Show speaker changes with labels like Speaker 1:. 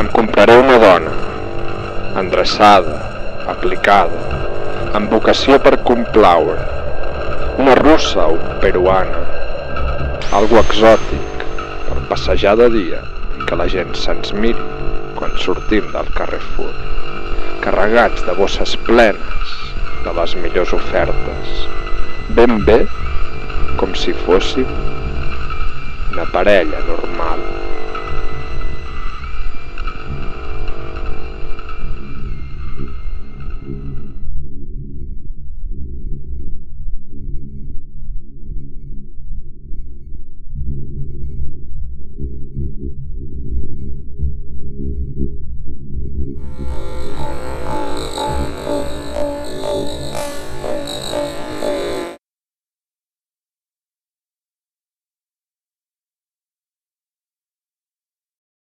Speaker 1: Em compraré una dona, endreçada, aplicada, amb vocació per complaure, una russa o peruana, algo exòtic per passejar de dia i que la gent se'ns miri quan sortim del Carrefour, carregats de bosses plenes de les millors ofertes, ben bé com si fóssim una parella normal.